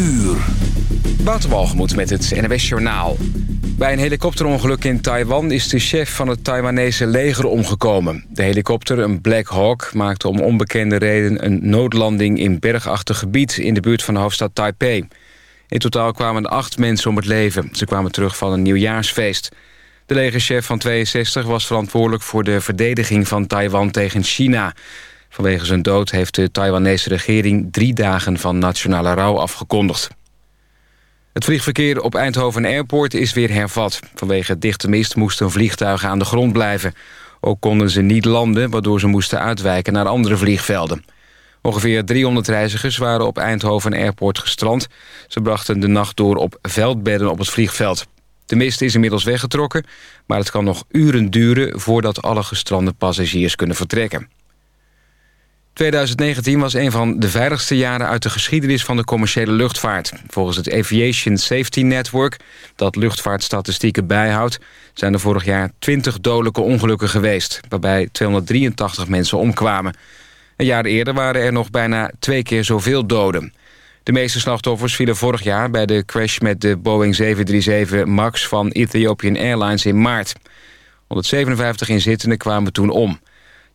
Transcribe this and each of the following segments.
uur. Met het NWS Journaal. Bij een helikopterongeluk in Taiwan is de chef van het Taiwanese leger omgekomen. De helikopter, een Black Hawk, maakte om onbekende reden... een noodlanding in bergachtig gebied in de buurt van de hoofdstad Taipei. In totaal kwamen acht mensen om het leven. Ze kwamen terug van een nieuwjaarsfeest. De legerchef van 62 was verantwoordelijk voor de verdediging van Taiwan tegen China... Vanwege zijn dood heeft de Taiwanese regering drie dagen van nationale rouw afgekondigd. Het vliegverkeer op Eindhoven Airport is weer hervat. Vanwege dichte mist moesten vliegtuigen aan de grond blijven. Ook konden ze niet landen, waardoor ze moesten uitwijken naar andere vliegvelden. Ongeveer 300 reizigers waren op Eindhoven Airport gestrand. Ze brachten de nacht door op veldbedden op het vliegveld. De mist is inmiddels weggetrokken, maar het kan nog uren duren... voordat alle gestrande passagiers kunnen vertrekken. 2019 was een van de veiligste jaren uit de geschiedenis van de commerciële luchtvaart. Volgens het Aviation Safety Network, dat luchtvaartstatistieken bijhoudt... zijn er vorig jaar 20 dodelijke ongelukken geweest... waarbij 283 mensen omkwamen. Een jaar eerder waren er nog bijna twee keer zoveel doden. De meeste slachtoffers vielen vorig jaar bij de crash met de Boeing 737 MAX van Ethiopian Airlines in maart. 157 inzittenden kwamen toen om...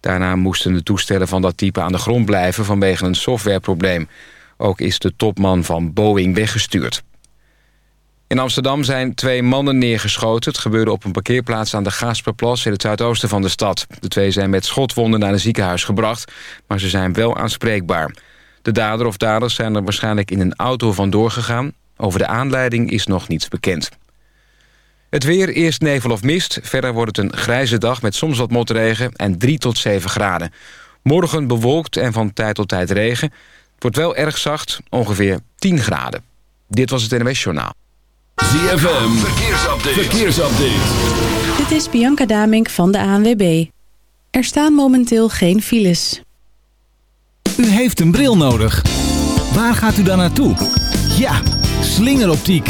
Daarna moesten de toestellen van dat type aan de grond blijven vanwege een softwareprobleem. Ook is de topman van Boeing weggestuurd. In Amsterdam zijn twee mannen neergeschoten. Het gebeurde op een parkeerplaats aan de Gasperplas in het zuidoosten van de stad. De twee zijn met schotwonden naar een ziekenhuis gebracht, maar ze zijn wel aanspreekbaar. De dader of daders zijn er waarschijnlijk in een auto vandoor gegaan. Over de aanleiding is nog niets bekend. Het weer, eerst nevel of mist. Verder wordt het een grijze dag met soms wat motregen en 3 tot 7 graden. Morgen bewolkt en van tijd tot tijd regen. Het wordt wel erg zacht, ongeveer 10 graden. Dit was het NWS Journaal. ZFM, verkeersupdate. verkeersupdate. Dit is Bianca Damink van de ANWB. Er staan momenteel geen files. U heeft een bril nodig. Waar gaat u dan naartoe? Ja, slingeroptiek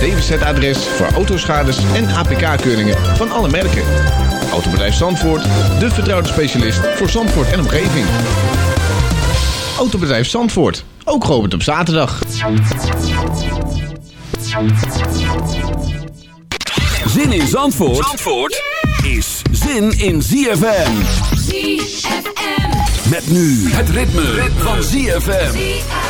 DWZ-adres voor autoschades en APK-keuringen van alle merken. Autobedrijf Zandvoort, de vertrouwde specialist voor Zandvoort en omgeving. Autobedrijf Zandvoort, ook geopend op zaterdag. Zin in Zandvoort, Zandvoort is zin in ZFM. ZFM. Met nu het ritme, ritme. van ZFM.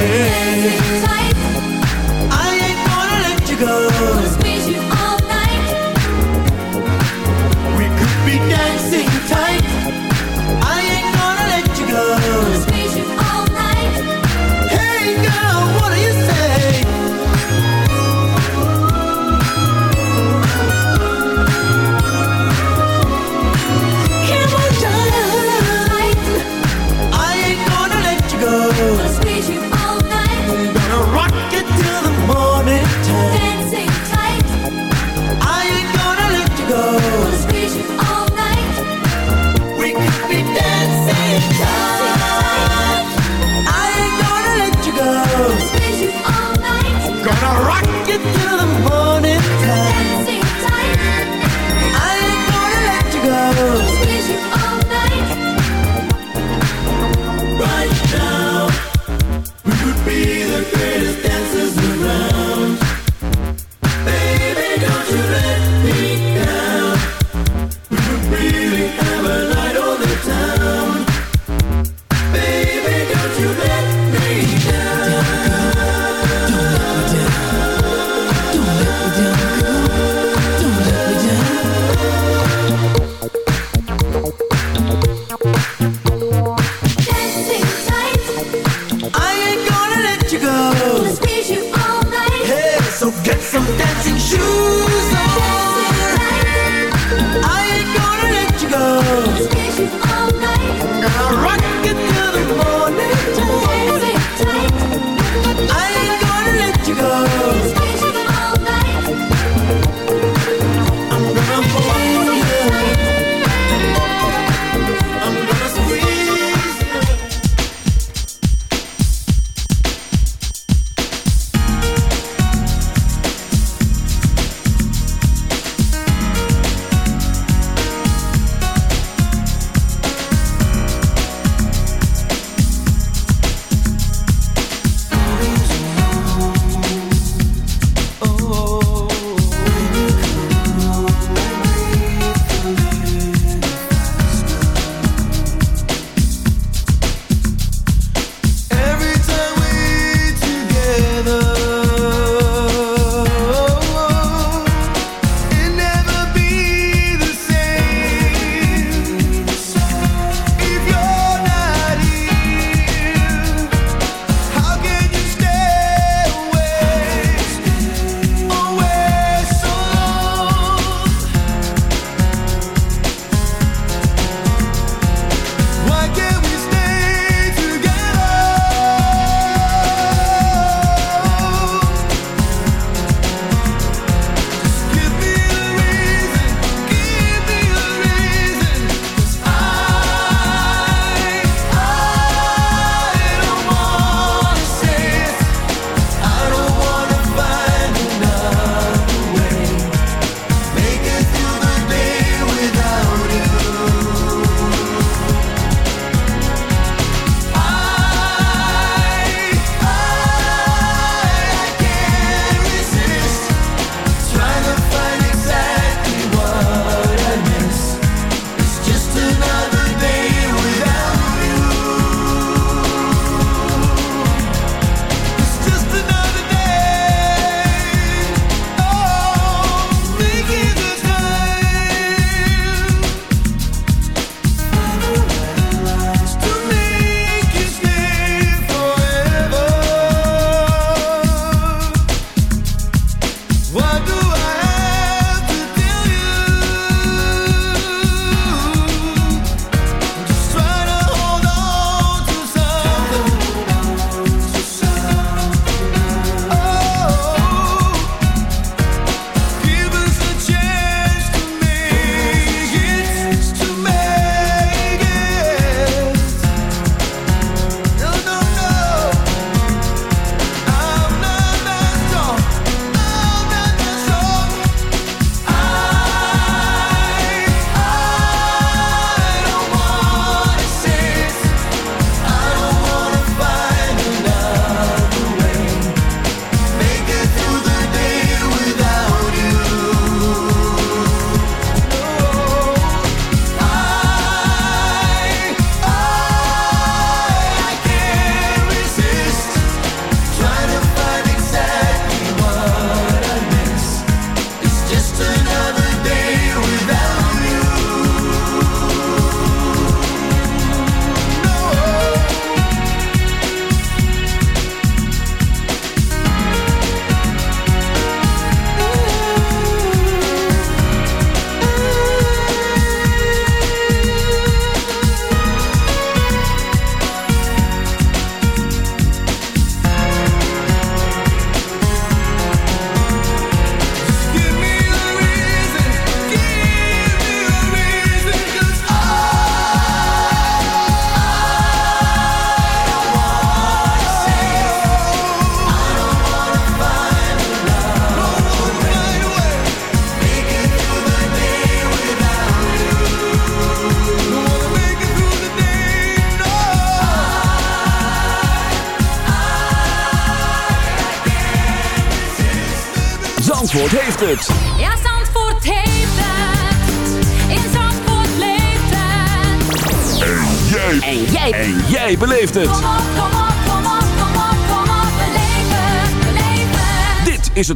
hey. I ain't gonna let you go. get through the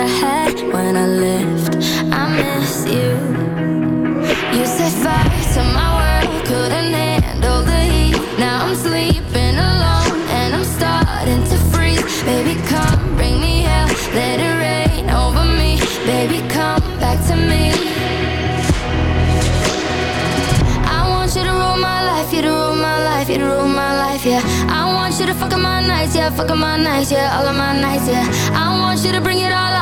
I had when I left. I miss you. You set fire to my world, couldn't handle the heat. Now I'm sleeping alone and I'm starting to freeze. Baby, come bring me hell, let it rain over me. Baby, come back to me. I want you to rule my life, you to rule my life, you to rule my life, yeah. I want you to fuck up my nights, yeah, fuck up my nights, yeah, all of my nights, yeah. I want you to bring it all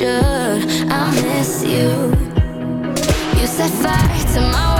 should. I'll miss you. You set fire to my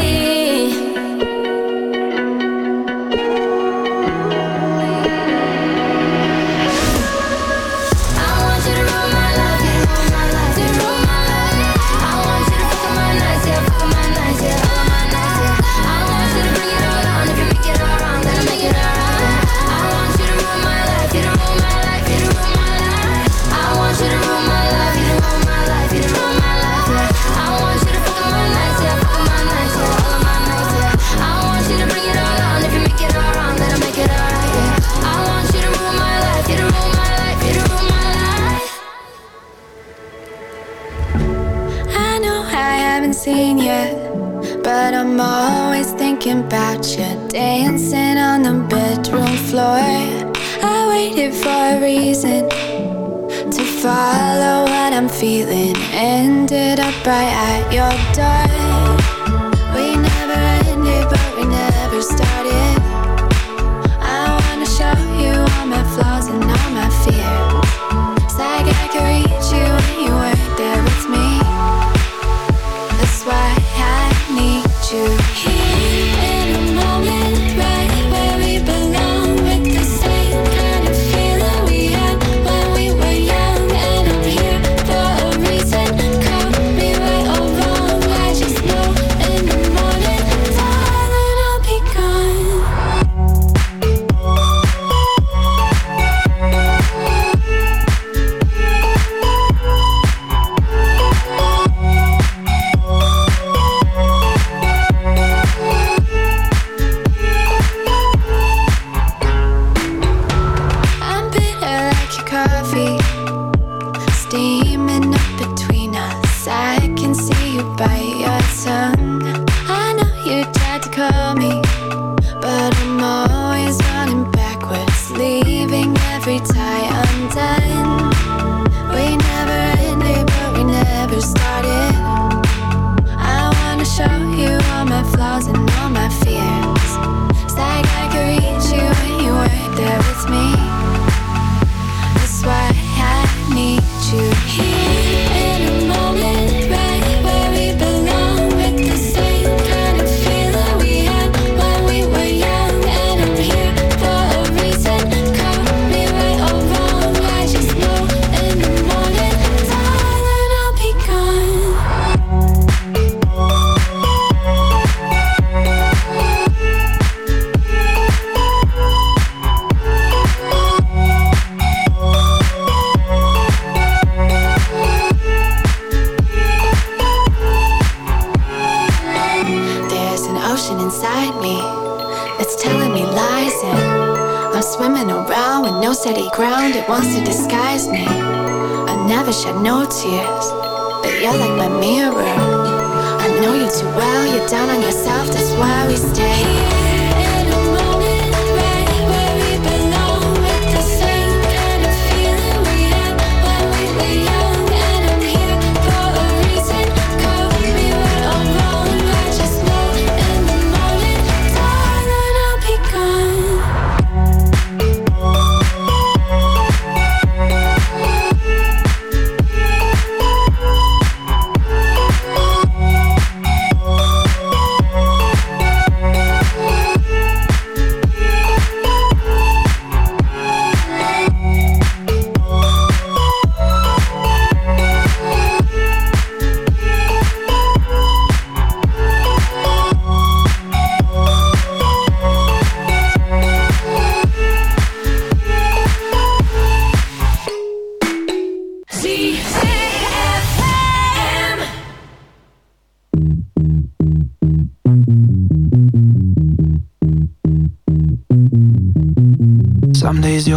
every tie undone.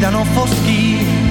gridano foschi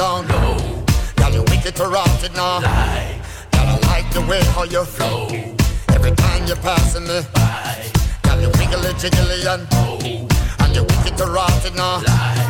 down low. Girl, you wicked to rotted now. Lie. Girl, I like the way how you flow. Every time you're passing me by. Girl, you wiggly jiggly and oh. And you wicked to rotted now. Lie.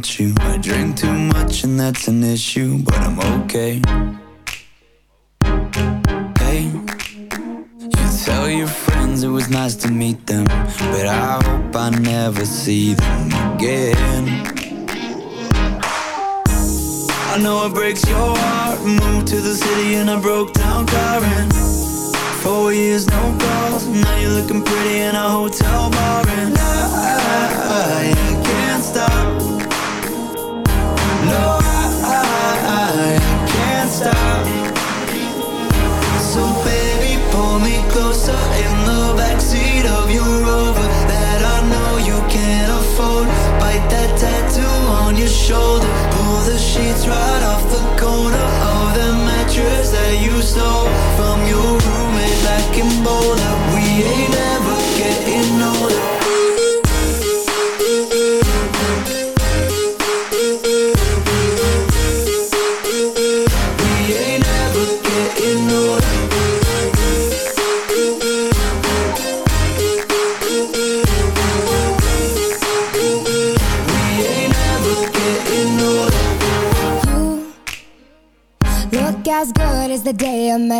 at you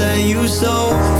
set you so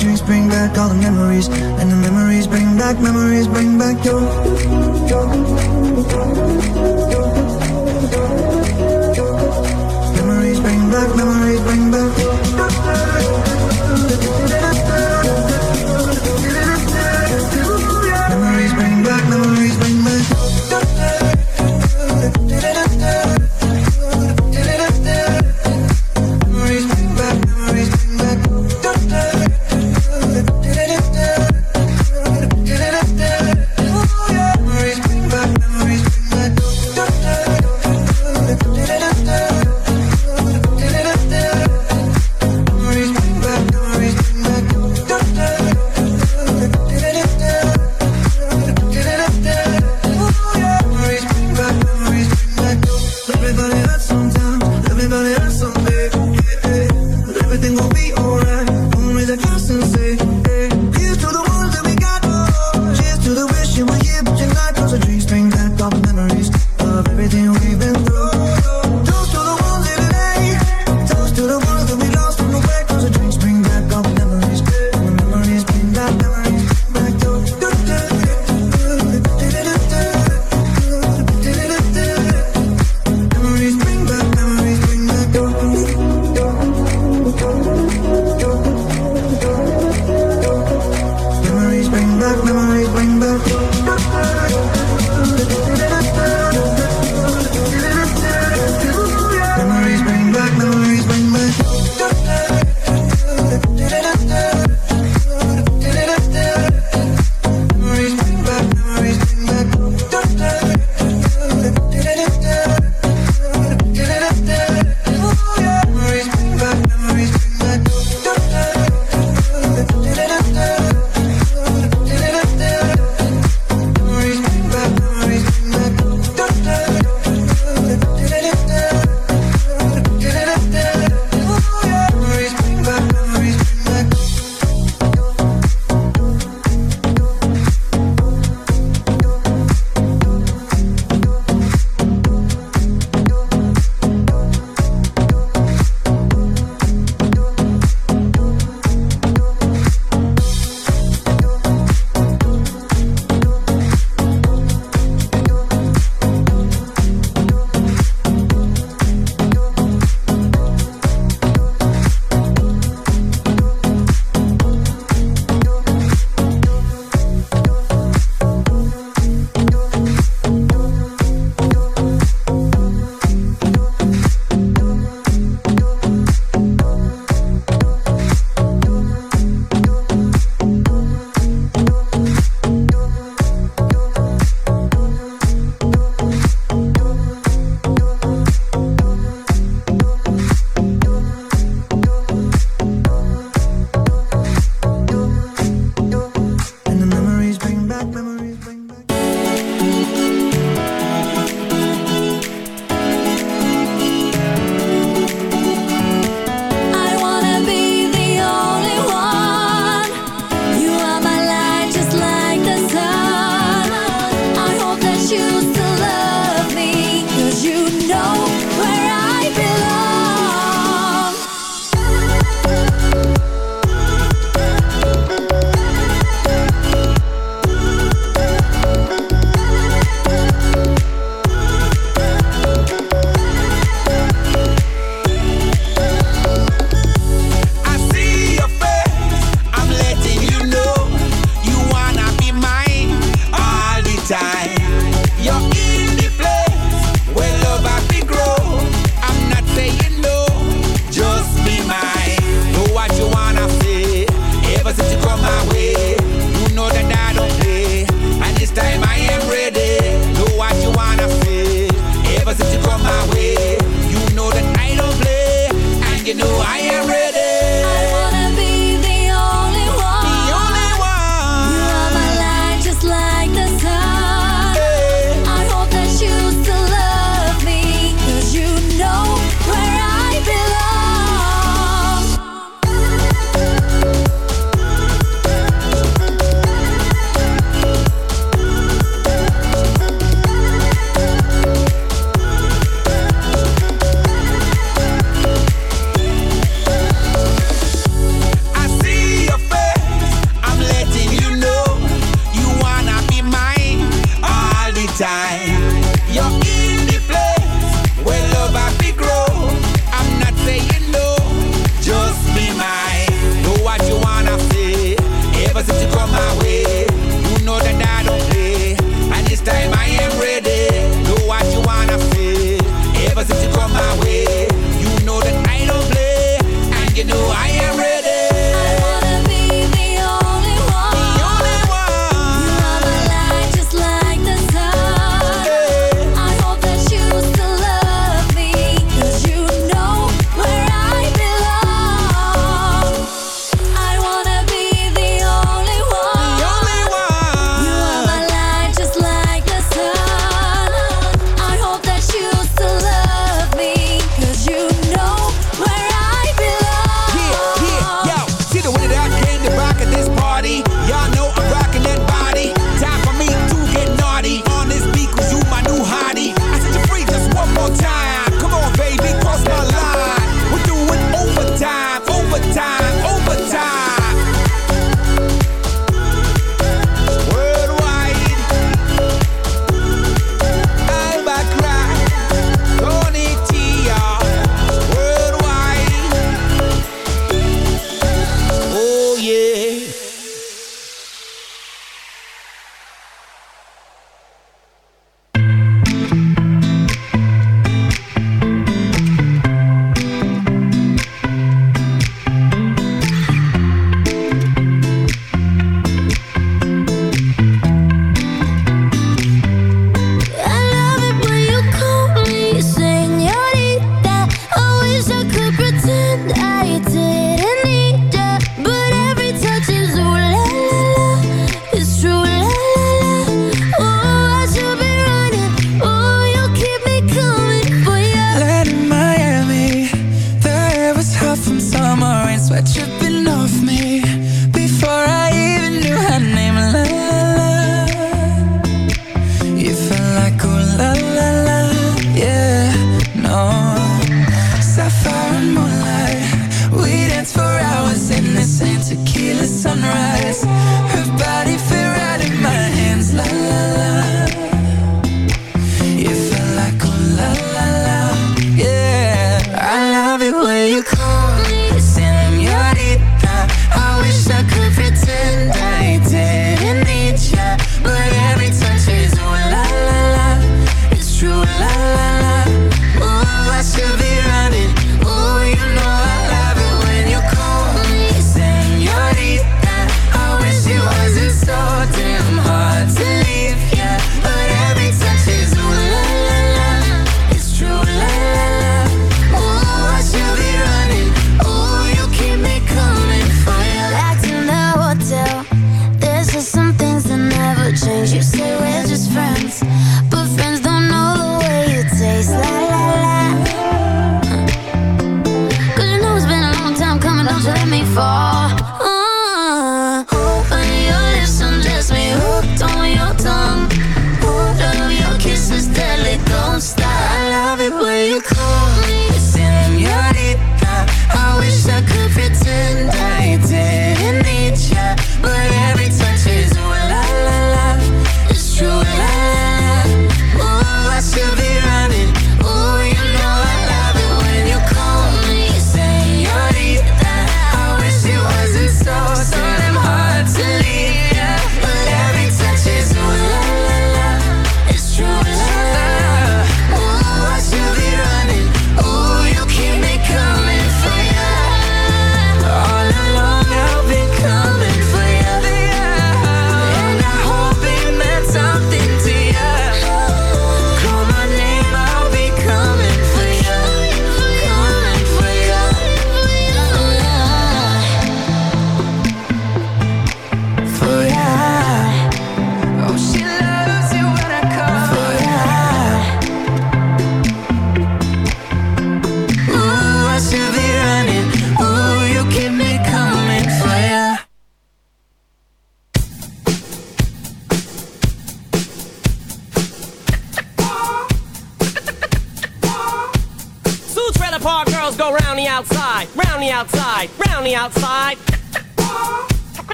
drinks bring back all the memories And the memories bring back, memories bring back your, your, your, your Memories bring back, memories moonlight. We danced for hours in the sand Tequila sunrise.